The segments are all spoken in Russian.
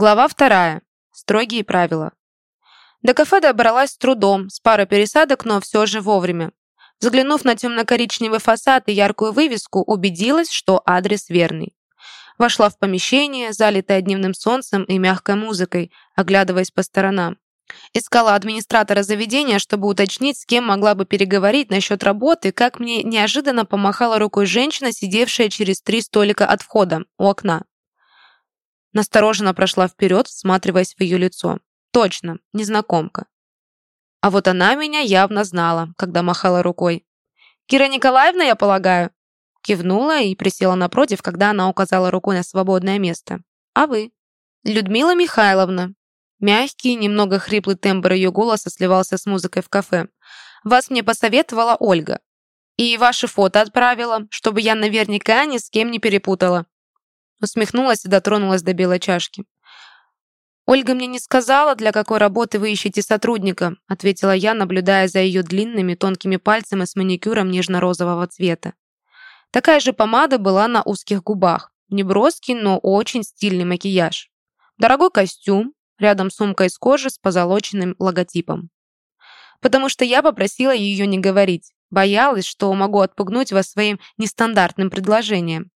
Глава вторая. Строгие правила. До кафе добралась с трудом, с парой пересадок, но все же вовремя. Заглянув на темно-коричневый фасад и яркую вывеску, убедилась, что адрес верный. Вошла в помещение, залитое дневным солнцем и мягкой музыкой, оглядываясь по сторонам. Искала администратора заведения, чтобы уточнить, с кем могла бы переговорить насчет работы, как мне неожиданно помахала рукой женщина, сидевшая через три столика от входа, у окна. Настороженно прошла вперед, всматриваясь в ее лицо. Точно, незнакомка. А вот она меня явно знала, когда махала рукой. «Кира Николаевна, я полагаю?» Кивнула и присела напротив, когда она указала рукой на свободное место. «А вы?» «Людмила Михайловна». Мягкий, немного хриплый тембр ее голоса сливался с музыкой в кафе. «Вас мне посоветовала Ольга. И ваши фото отправила, чтобы я наверняка ни с кем не перепутала. Усмехнулась и дотронулась до белой чашки. «Ольга мне не сказала, для какой работы вы ищете сотрудника», ответила я, наблюдая за ее длинными тонкими пальцами с маникюром нежно-розового цвета. Такая же помада была на узких губах. Неброский, но очень стильный макияж. Дорогой костюм, рядом сумка из кожи с позолоченным логотипом. Потому что я попросила ее не говорить. Боялась, что могу отпугнуть вас своим нестандартным предложением.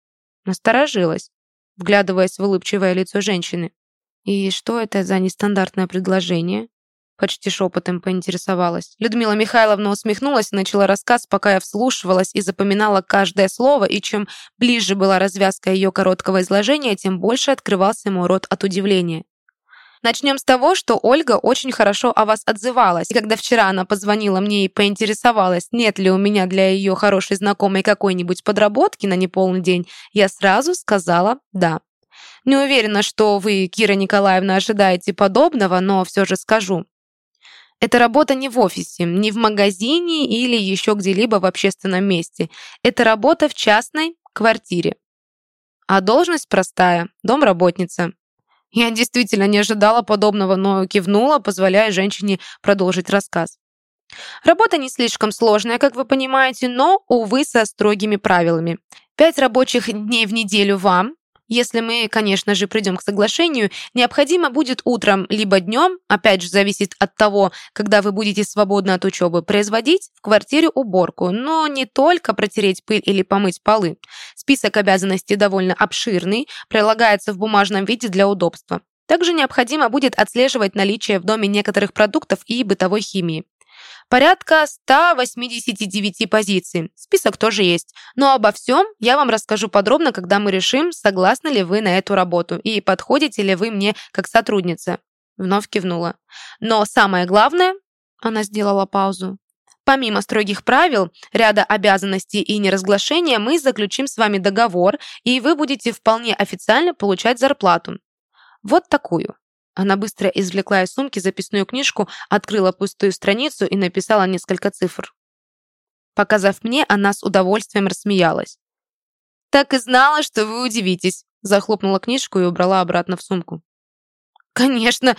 Насторожилась вглядываясь в улыбчивое лицо женщины. «И что это за нестандартное предложение?» Почти шепотом поинтересовалась. Людмила Михайловна усмехнулась и начала рассказ, пока я вслушивалась и запоминала каждое слово, и чем ближе была развязка ее короткого изложения, тем больше открывался мой рот от удивления. Начнем с того, что Ольга очень хорошо о вас отзывалась. И когда вчера она позвонила мне и поинтересовалась, нет ли у меня для ее хорошей знакомой какой-нибудь подработки на неполный день, я сразу сказала «да». Не уверена, что вы, Кира Николаевна, ожидаете подобного, но все же скажу. Это работа не в офисе, не в магазине или еще где-либо в общественном месте. Это работа в частной квартире. А должность простая – домработница. Я действительно не ожидала подобного, но кивнула, позволяя женщине продолжить рассказ. Работа не слишком сложная, как вы понимаете, но, увы, со строгими правилами. Пять рабочих дней в неделю вам, если мы, конечно же, придем к соглашению, необходимо будет утром либо днем, опять же, зависит от того, когда вы будете свободны от учебы, производить в квартире уборку, но не только протереть пыль или помыть полы. Список обязанностей довольно обширный, прилагается в бумажном виде для удобства. Также необходимо будет отслеживать наличие в доме некоторых продуктов и бытовой химии. Порядка 189 позиций. Список тоже есть. Но обо всем я вам расскажу подробно, когда мы решим, согласны ли вы на эту работу и подходите ли вы мне как сотрудница. Вновь кивнула. Но самое главное, она сделала паузу. Помимо строгих правил, ряда обязанностей и неразглашения, мы заключим с вами договор, и вы будете вполне официально получать зарплату. Вот такую. Она быстро извлекла из сумки записную книжку, открыла пустую страницу и написала несколько цифр. Показав мне, она с удовольствием рассмеялась. «Так и знала, что вы удивитесь», захлопнула книжку и убрала обратно в сумку. «Конечно!»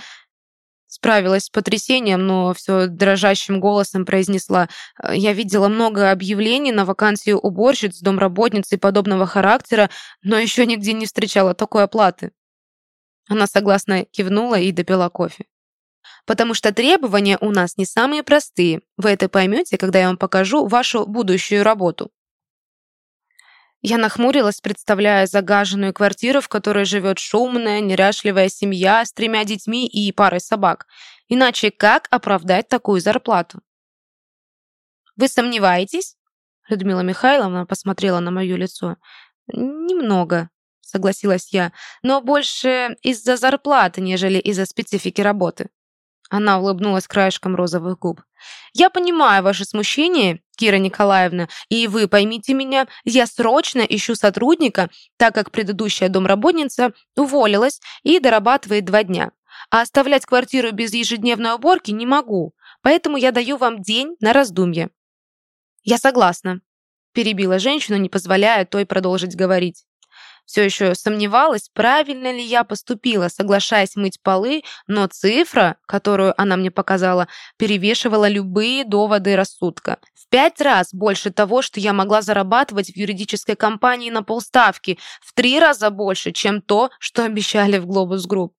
Справилась с потрясением, но все дрожащим голосом произнесла. «Я видела много объявлений на вакансию уборщиц, домработницы и подобного характера, но еще нигде не встречала такой оплаты». Она согласно кивнула и допила кофе. «Потому что требования у нас не самые простые. Вы это поймете, когда я вам покажу вашу будущую работу». Я нахмурилась, представляя загаженную квартиру, в которой живет шумная, неряшливая семья с тремя детьми и парой собак. Иначе как оправдать такую зарплату? «Вы сомневаетесь?» Людмила Михайловна посмотрела на мое лицо. «Немного», согласилась я, но больше из-за зарплаты, нежели из-за специфики работы. Она улыбнулась краешком розовых губ. «Я понимаю ваше смущение, Кира Николаевна, и вы поймите меня, я срочно ищу сотрудника, так как предыдущая домработница уволилась и дорабатывает два дня. А оставлять квартиру без ежедневной уборки не могу, поэтому я даю вам день на раздумье». «Я согласна», – перебила женщину, не позволяя той продолжить говорить. Все еще сомневалась, правильно ли я поступила, соглашаясь мыть полы, но цифра, которую она мне показала, перевешивала любые доводы рассудка. В пять раз больше того, что я могла зарабатывать в юридической компании на полставки, в три раза больше, чем то, что обещали в Глобус Group.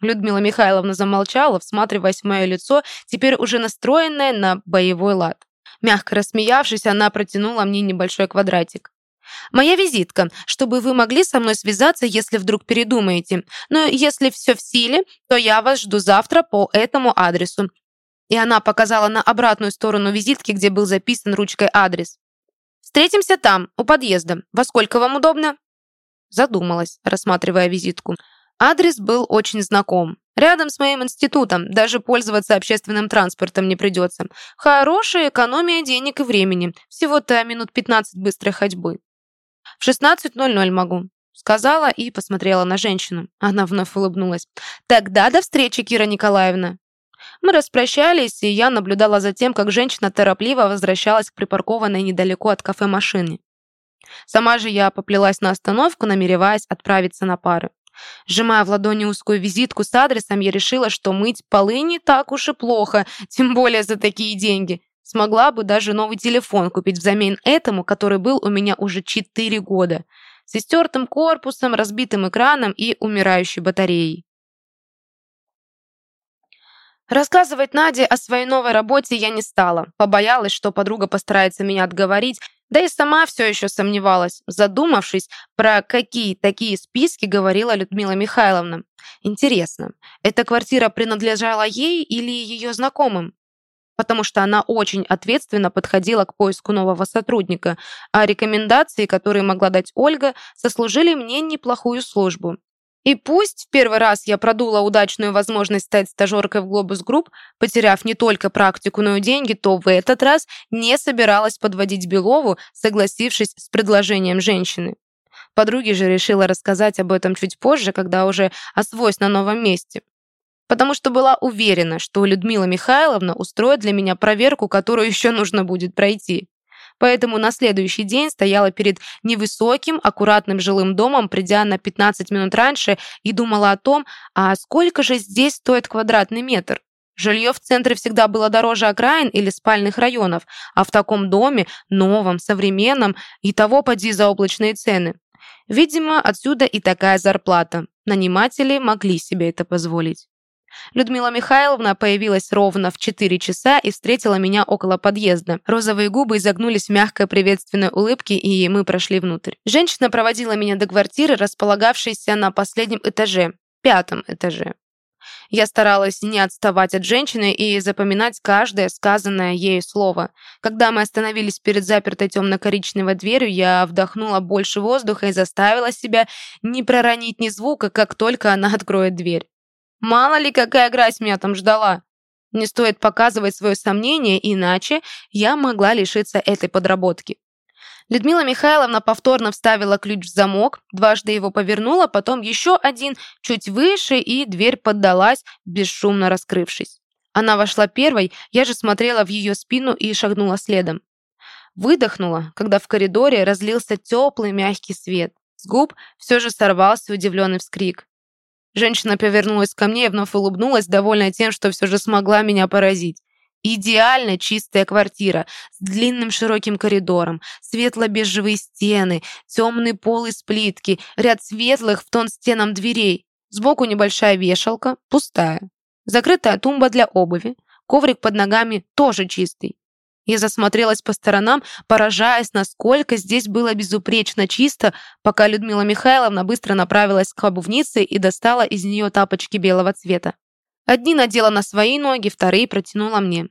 Людмила Михайловна замолчала, всматриваясь в мое лицо, теперь уже настроенное на боевой лад. Мягко рассмеявшись, она протянула мне небольшой квадратик. «Моя визитка, чтобы вы могли со мной связаться, если вдруг передумаете. Но если все в силе, то я вас жду завтра по этому адресу». И она показала на обратную сторону визитки, где был записан ручкой адрес. «Встретимся там, у подъезда. Во сколько вам удобно?» Задумалась, рассматривая визитку. Адрес был очень знаком. Рядом с моим институтом, даже пользоваться общественным транспортом не придется. Хорошая экономия денег и времени. Всего-то минут 15 быстрой ходьбы. В 16.00 могу. Сказала и посмотрела на женщину. Она вновь улыбнулась. «Тогда до встречи, Кира Николаевна!» Мы распрощались, и я наблюдала за тем, как женщина торопливо возвращалась к припаркованной недалеко от кафе машине. Сама же я поплелась на остановку, намереваясь отправиться на пары. Сжимая в ладони узкую визитку с адресом, я решила, что мыть полы не так уж и плохо, тем более за такие деньги. Смогла бы даже новый телефон купить взамен этому, который был у меня уже 4 года, с истертым корпусом, разбитым экраном и умирающей батареей. Рассказывать Наде о своей новой работе я не стала. Побоялась, что подруга постарается меня отговорить, да и сама все еще сомневалась, задумавшись, про какие такие списки говорила Людмила Михайловна. Интересно, эта квартира принадлежала ей или ее знакомым? Потому что она очень ответственно подходила к поиску нового сотрудника, а рекомендации, которые могла дать Ольга, сослужили мне неплохую службу. И пусть в первый раз я продула удачную возможность стать стажеркой в Глобус Group, потеряв не только практику, но и деньги, то в этот раз не собиралась подводить Белову, согласившись с предложением женщины. Подруге же решила рассказать об этом чуть позже, когда уже освоюсь на новом месте. Потому что была уверена, что Людмила Михайловна устроит для меня проверку, которую еще нужно будет пройти. Поэтому на следующий день стояла перед невысоким, аккуратным жилым домом, придя на 15 минут раньше, и думала о том, а сколько же здесь стоит квадратный метр. Жилье в центре всегда было дороже окраин или спальных районов, а в таком доме, новом, современном, и того поди за облачные цены. Видимо, отсюда и такая зарплата. Наниматели могли себе это позволить. Людмила Михайловна появилась ровно в 4 часа и встретила меня около подъезда. Розовые губы изогнулись в мягкой приветственной улыбке, и мы прошли внутрь. Женщина проводила меня до квартиры, располагавшейся на последнем этаже, пятом этаже. Я старалась не отставать от женщины и запоминать каждое сказанное ею слово. Когда мы остановились перед запертой темно-коричневой дверью, я вдохнула больше воздуха и заставила себя не проронить ни звука, как только она откроет дверь. Мало ли, какая грязь меня там ждала. Не стоит показывать свое сомнение, иначе я могла лишиться этой подработки. Людмила Михайловна повторно вставила ключ в замок, дважды его повернула, потом еще один, чуть выше, и дверь поддалась, бесшумно раскрывшись. Она вошла первой, я же смотрела в ее спину и шагнула следом. Выдохнула, когда в коридоре разлился теплый мягкий свет. С губ все же сорвался удивленный вскрик. Женщина повернулась ко мне и вновь улыбнулась, довольная тем, что все же смогла меня поразить. Идеально чистая квартира с длинным широким коридором, светло-бежевые стены, темный пол из плитки, ряд светлых в тон стенам дверей. Сбоку небольшая вешалка, пустая. Закрытая тумба для обуви. Коврик под ногами тоже чистый. Я засмотрелась по сторонам, поражаясь, насколько здесь было безупречно чисто, пока Людмила Михайловна быстро направилась к обувнице и достала из нее тапочки белого цвета. Одни надела на свои ноги, вторые протянула мне.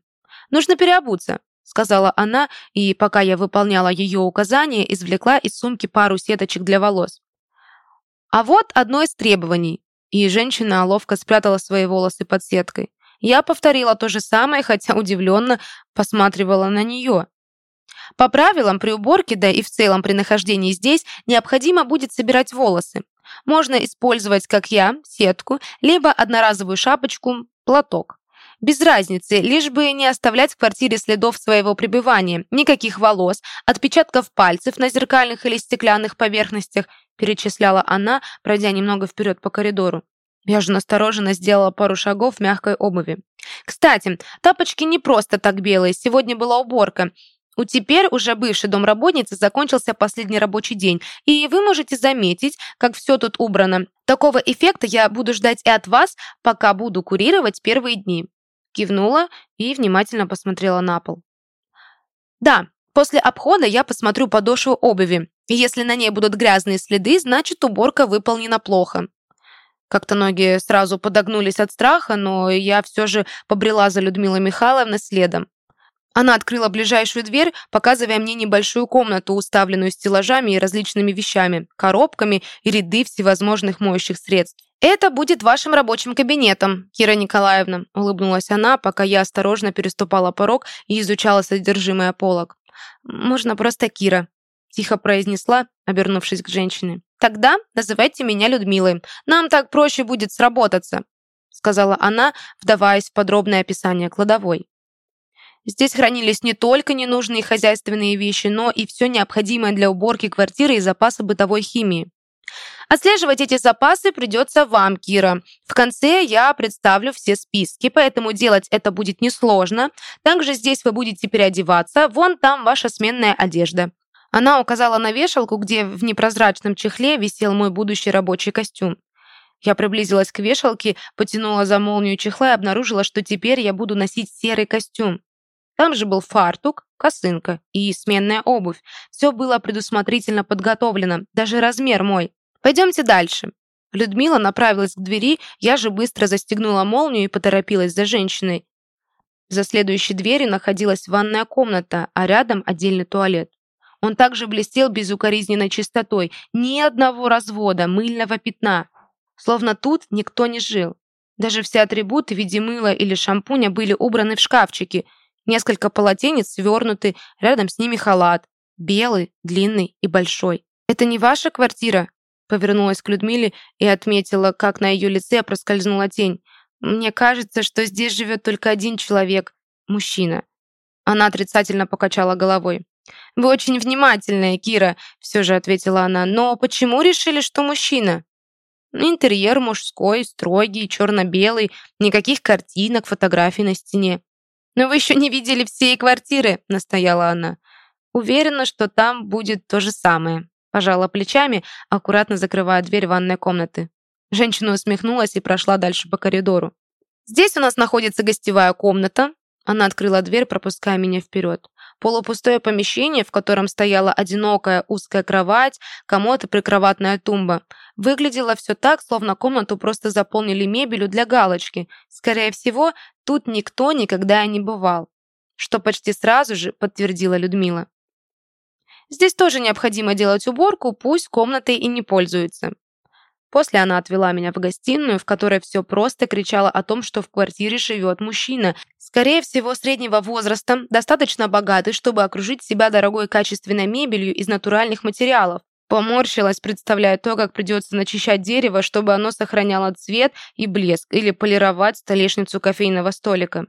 «Нужно переобуться», — сказала она, и пока я выполняла ее указания, извлекла из сумки пару сеточек для волос. А вот одно из требований. И женщина ловко спрятала свои волосы под сеткой. Я повторила то же самое, хотя удивленно посматривала на нее. По правилам, при уборке, да и в целом при нахождении здесь, необходимо будет собирать волосы. Можно использовать, как я, сетку, либо одноразовую шапочку, платок. Без разницы, лишь бы не оставлять в квартире следов своего пребывания, никаких волос, отпечатков пальцев на зеркальных или стеклянных поверхностях, перечисляла она, пройдя немного вперед по коридору. Я же настороженно сделала пару шагов в мягкой обуви. Кстати, тапочки не просто так белые, сегодня была уборка. У теперь уже бывшей домработницы закончился последний рабочий день, и вы можете заметить, как все тут убрано. Такого эффекта я буду ждать и от вас, пока буду курировать первые дни». Кивнула и внимательно посмотрела на пол. «Да, после обхода я посмотрю подошву обуви, если на ней будут грязные следы, значит уборка выполнена плохо». Как-то ноги сразу подогнулись от страха, но я все же побрела за Людмилой Михайловной следом. Она открыла ближайшую дверь, показывая мне небольшую комнату, уставленную стеллажами и различными вещами, коробками и ряды всевозможных моющих средств. «Это будет вашим рабочим кабинетом, Кира Николаевна», улыбнулась она, пока я осторожно переступала порог и изучала содержимое полок. «Можно просто Кира», — тихо произнесла, обернувшись к женщине. «Тогда называйте меня Людмилой. Нам так проще будет сработаться», — сказала она, вдаваясь в подробное описание кладовой. Здесь хранились не только ненужные хозяйственные вещи, но и все необходимое для уборки квартиры и запасы бытовой химии. Отслеживать эти запасы придется вам, Кира. В конце я представлю все списки, поэтому делать это будет несложно. Также здесь вы будете переодеваться, вон там ваша сменная одежда. Она указала на вешалку, где в непрозрачном чехле висел мой будущий рабочий костюм. Я приблизилась к вешалке, потянула за молнию чехла и обнаружила, что теперь я буду носить серый костюм. Там же был фартук, косынка и сменная обувь. Все было предусмотрительно подготовлено, даже размер мой. Пойдемте дальше. Людмила направилась к двери, я же быстро застегнула молнию и поторопилась за женщиной. За следующей дверью находилась ванная комната, а рядом отдельный туалет. Он также блестел безукоризненной чистотой, ни одного развода, мыльного пятна. Словно тут никто не жил. Даже все атрибуты в виде мыла или шампуня были убраны в шкафчики – Несколько полотенец свернуты, рядом с ними халат. Белый, длинный и большой. «Это не ваша квартира?» Повернулась к Людмиле и отметила, как на ее лице проскользнула тень. «Мне кажется, что здесь живет только один человек. Мужчина». Она отрицательно покачала головой. «Вы очень внимательная, Кира», — все же ответила она. «Но почему решили, что мужчина?» Интерьер мужской, строгий, черно-белый, никаких картинок, фотографий на стене. «Но вы еще не видели всей квартиры», — настояла она. «Уверена, что там будет то же самое», — пожала плечами, аккуратно закрывая дверь ванной комнаты. Женщина усмехнулась и прошла дальше по коридору. «Здесь у нас находится гостевая комната». Она открыла дверь, пропуская меня вперед. Полупустое помещение, в котором стояла одинокая узкая кровать, комод и прикроватная тумба. Выглядело все так, словно комнату просто заполнили мебелью для галочки. Скорее всего, тут никто никогда и не бывал. Что почти сразу же подтвердила Людмила. Здесь тоже необходимо делать уборку, пусть комнатой и не пользуются. После она отвела меня в гостиную, в которой все просто кричало о том, что в квартире живет мужчина, скорее всего, среднего возраста, достаточно богатый, чтобы окружить себя дорогой качественной мебелью из натуральных материалов. Поморщилась, представляя то, как придется начищать дерево, чтобы оно сохраняло цвет и блеск, или полировать столешницу кофейного столика.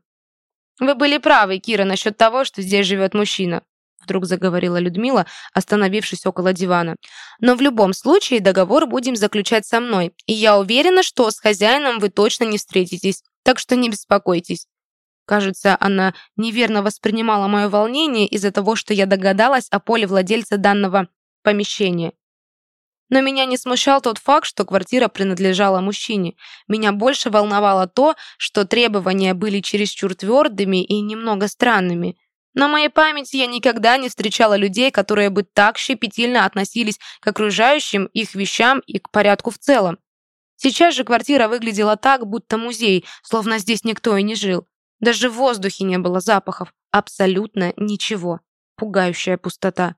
«Вы были правы, Кира, насчет того, что здесь живет мужчина вдруг заговорила Людмила, остановившись около дивана. «Но в любом случае договор будем заключать со мной, и я уверена, что с хозяином вы точно не встретитесь, так что не беспокойтесь». Кажется, она неверно воспринимала мое волнение из-за того, что я догадалась о поле владельца данного помещения. Но меня не смущал тот факт, что квартира принадлежала мужчине. Меня больше волновало то, что требования были чересчур твердыми и немного странными – на моей памяти я никогда не встречала людей, которые бы так щепетильно относились к окружающим их вещам и к порядку в целом. Сейчас же квартира выглядела так, будто музей, словно здесь никто и не жил. Даже в воздухе не было запахов. Абсолютно ничего. Пугающая пустота.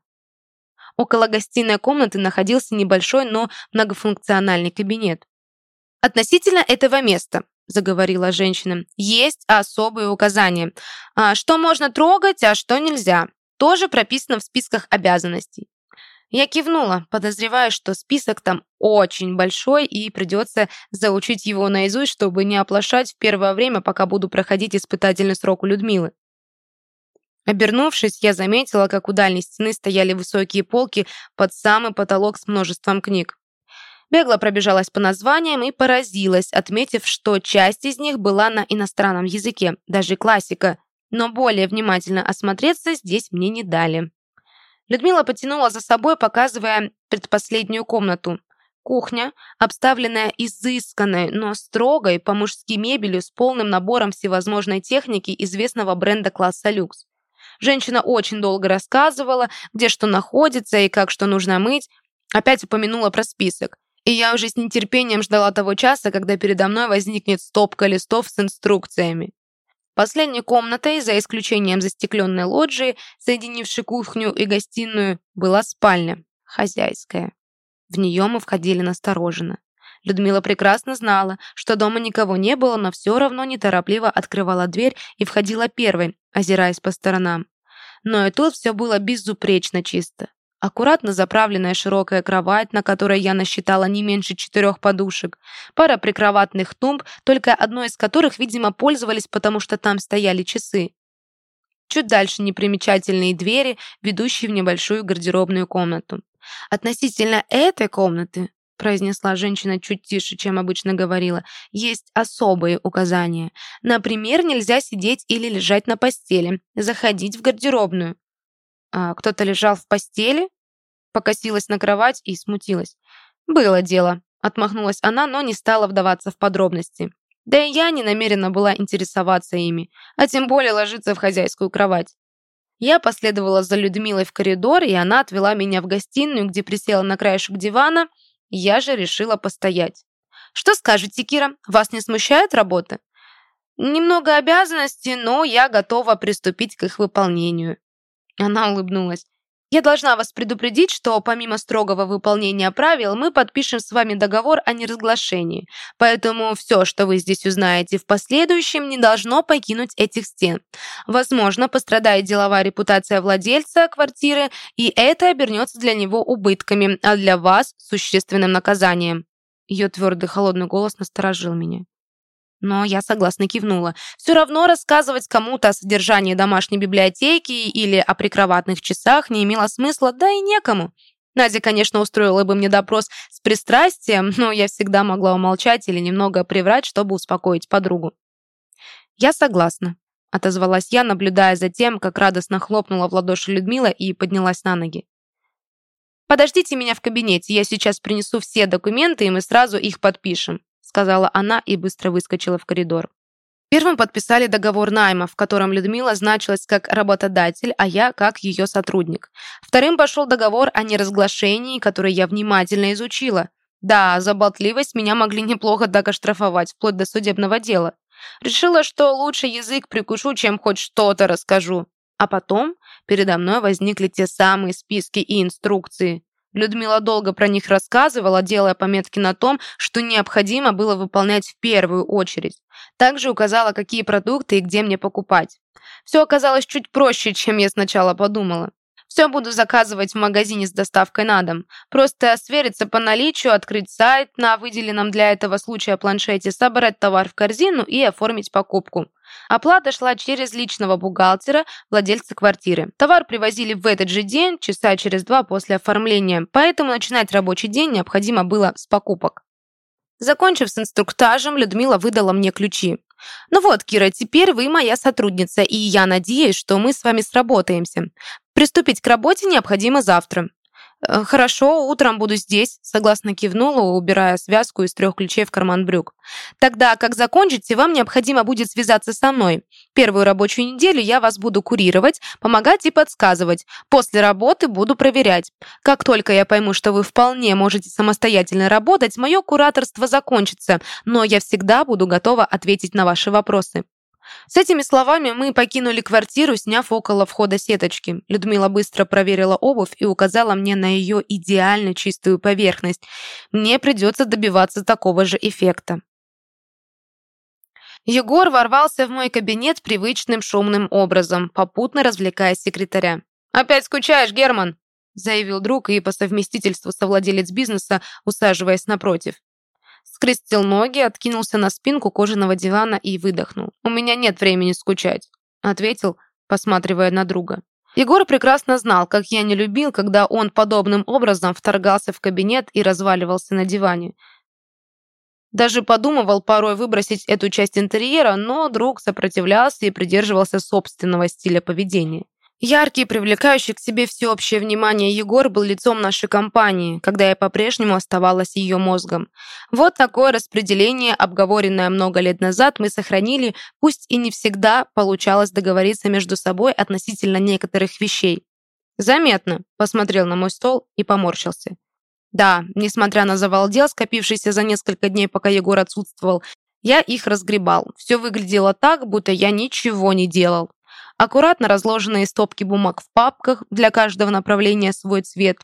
Около гостиной комнаты находился небольшой, но многофункциональный кабинет. Относительно этого места заговорила женщина. «Есть особые указания. А, что можно трогать, а что нельзя. Тоже прописано в списках обязанностей». Я кивнула, подозревая, что список там очень большой и придется заучить его наизусть, чтобы не оплошать в первое время, пока буду проходить испытательный срок у Людмилы. Обернувшись, я заметила, как у дальней стены стояли высокие полки под самый потолок с множеством книг. Бегло пробежалась по названиям и поразилась, отметив, что часть из них была на иностранном языке, даже классика. но более внимательно осмотреться здесь мне не дали. Людмила потянула за собой, показывая предпоследнюю комнату. Кухня, обставленная изысканной, но строгой по-мужски мебелью с полным набором всевозможной техники известного бренда класса люкс. Женщина очень долго рассказывала, где что находится и как что нужно мыть. Опять упомянула про список. И я уже с нетерпением ждала того часа, когда передо мной возникнет стопка листов с инструкциями. Последней комнатой, за исключением застекленной лоджии, соединившей кухню и гостиную, была спальня, хозяйская. В нее мы входили настороженно. Людмила прекрасно знала, что дома никого не было, но все равно неторопливо открывала дверь и входила первой, озираясь по сторонам. Но и тут все было безупречно чисто. Аккуратно заправленная широкая кровать, на которой я насчитала не меньше четырех подушек, пара прикроватных тумб, только одной из которых, видимо, пользовались, потому что там стояли часы. Чуть дальше непримечательные двери, ведущие в небольшую гардеробную комнату. Относительно этой комнаты, произнесла женщина чуть тише, чем обычно говорила, есть особые указания. Например, нельзя сидеть или лежать на постели, заходить в гардеробную. А кто-то лежал в постели? Покосилась на кровать и смутилась. Было дело, отмахнулась она, но не стала вдаваться в подробности. Да и я не намерена была интересоваться ими, а тем более ложиться в хозяйскую кровать. Я последовала за Людмилой в коридор, и она отвела меня в гостиную, где присела на краешек дивана. Я же решила постоять. «Что скажете, Кира? Вас не смущает работа?» «Немного обязанностей, но я готова приступить к их выполнению». Она улыбнулась. Я должна вас предупредить, что помимо строгого выполнения правил, мы подпишем с вами договор о неразглашении. Поэтому все, что вы здесь узнаете в последующем, не должно покинуть этих стен. Возможно, пострадает деловая репутация владельца квартиры, и это обернется для него убытками, а для вас – существенным наказанием. Ее твердый холодный голос насторожил меня. Но я согласно кивнула. Все равно рассказывать кому-то о содержании домашней библиотеки или о прикроватных часах не имело смысла, да и некому. Надя, конечно, устроила бы мне допрос с пристрастием, но я всегда могла умолчать или немного приврать, чтобы успокоить подругу. «Я согласна», — отозвалась я, наблюдая за тем, как радостно хлопнула в ладоши Людмила и поднялась на ноги. «Подождите меня в кабинете, я сейчас принесу все документы, и мы сразу их подпишем» сказала она и быстро выскочила в коридор. Первым подписали договор найма, в котором Людмила значилась как работодатель, а я как ее сотрудник. Вторым пошел договор о неразглашении, который я внимательно изучила. Да, за болтливость меня могли неплохо так оштрафовать, вплоть до судебного дела. Решила, что лучше язык прикушу, чем хоть что-то расскажу. А потом передо мной возникли те самые списки и инструкции. Людмила долго про них рассказывала, делая пометки на том, что необходимо было выполнять в первую очередь. Также указала, какие продукты и где мне покупать. Все оказалось чуть проще, чем я сначала подумала. Все буду заказывать в магазине с доставкой на дом. Просто свериться по наличию, открыть сайт на выделенном для этого случая планшете, собрать товар в корзину и оформить покупку. Оплата шла через личного бухгалтера, владельца квартиры. Товар привозили в этот же день, часа через два после оформления, поэтому начинать рабочий день необходимо было с покупок. Закончив с инструктажем, Людмила выдала мне ключи. «Ну вот, Кира, теперь вы моя сотрудница, и я надеюсь, что мы с вами сработаемся. Приступить к работе необходимо завтра. Э, «Хорошо, утром буду здесь», — согласно кивнула, убирая связку из трех ключей в карман брюк. «Тогда, как закончите, вам необходимо будет связаться со мной. Первую рабочую неделю я вас буду курировать, помогать и подсказывать. После работы буду проверять. Как только я пойму, что вы вполне можете самостоятельно работать, мое кураторство закончится, но я всегда буду готова ответить на ваши вопросы». С этими словами мы покинули квартиру, сняв около входа сеточки. Людмила быстро проверила обувь и указала мне на ее идеально чистую поверхность. Мне придется добиваться такого же эффекта. Егор ворвался в мой кабинет привычным шумным образом, попутно развлекая секретаря. «Опять скучаешь, Герман?» заявил друг и по совместительству совладелец бизнеса, усаживаясь напротив скрестил ноги, откинулся на спинку кожаного дивана и выдохнул. «У меня нет времени скучать», — ответил, посматривая на друга. Егор прекрасно знал, как я не любил, когда он подобным образом вторгался в кабинет и разваливался на диване. Даже подумывал порой выбросить эту часть интерьера, но друг сопротивлялся и придерживался собственного стиля поведения. Яркий, привлекающий к себе всеобщее внимание Егор был лицом нашей компании, когда я по-прежнему оставалась ее мозгом. Вот такое распределение, обговоренное много лет назад, мы сохранили, пусть и не всегда получалось договориться между собой относительно некоторых вещей. «Заметно», — посмотрел на мой стол и поморщился. Да, несмотря на завалдел, скопившийся за несколько дней, пока Егор отсутствовал, я их разгребал. Все выглядело так, будто я ничего не делал. Аккуратно разложенные стопки бумаг в папках, для каждого направления свой цвет,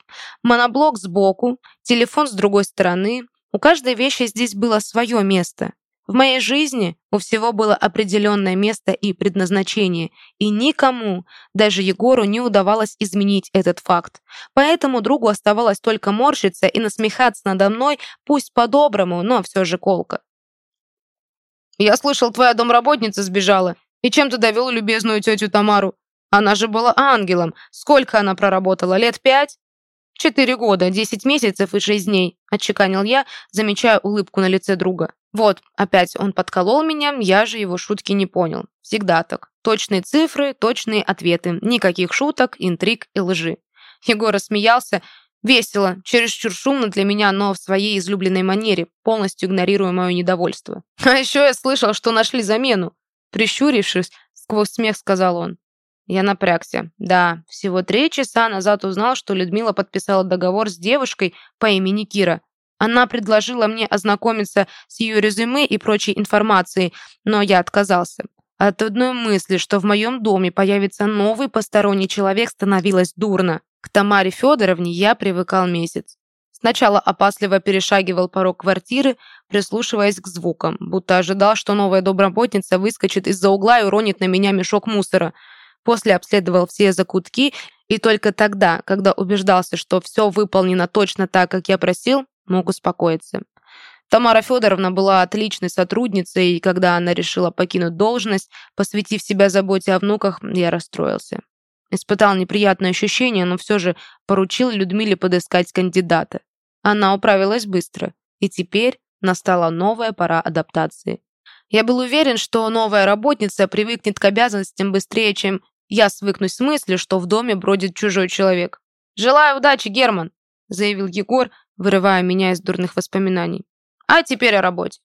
моноблок сбоку, телефон с другой стороны. У каждой вещи здесь было свое место. В моей жизни у всего было определенное место и предназначение, и никому, даже Егору, не удавалось изменить этот факт. Поэтому другу оставалось только морщиться и насмехаться надо мной, пусть по-доброму, но все же колко. «Я слышал, твоя домработница сбежала. И чем ты довел любезную тетю Тамару? Она же была ангелом. Сколько она проработала? Лет пять?» «Четыре года, десять месяцев и шесть дней», — отчеканил я, замечая улыбку на лице друга. Вот, опять он подколол меня, я же его шутки не понял. Всегда так. Точные цифры, точные ответы. Никаких шуток, интриг и лжи. Егор рассмеялся. Весело, чересчур шумно для меня, но в своей излюбленной манере, полностью игнорируя мое недовольство. А еще я слышал, что нашли замену. Прищурившись, сквозь смех сказал он. Я напрягся. Да, всего три часа назад узнал, что Людмила подписала договор с девушкой по имени Кира. Она предложила мне ознакомиться с ее резюме и прочей информацией, но я отказался. От одной мысли, что в моем доме появится новый посторонний человек, становилось дурно. К Тамаре Федоровне я привыкал месяц. Сначала опасливо перешагивал порог квартиры, прислушиваясь к звукам, будто ожидал, что новая домработница выскочит из-за угла и уронит на меня мешок мусора. После обследовал все закутки, и только тогда, когда убеждался, что все выполнено точно так, как я просил, мог успокоиться. Тамара Федоровна была отличной сотрудницей, и когда она решила покинуть должность, посвятив себя заботе о внуках, я расстроился. Испытал неприятное ощущение, но все же поручил Людмиле подыскать кандидата. Она управилась быстро, и теперь настала новая пора адаптации. Я был уверен, что новая работница привыкнет к обязанностям быстрее, чем я свыкнусь с мыслью, что в доме бродит чужой человек. «Желаю удачи, Герман!» заявил Егор, вырывая меня из дурных воспоминаний. А теперь о работе.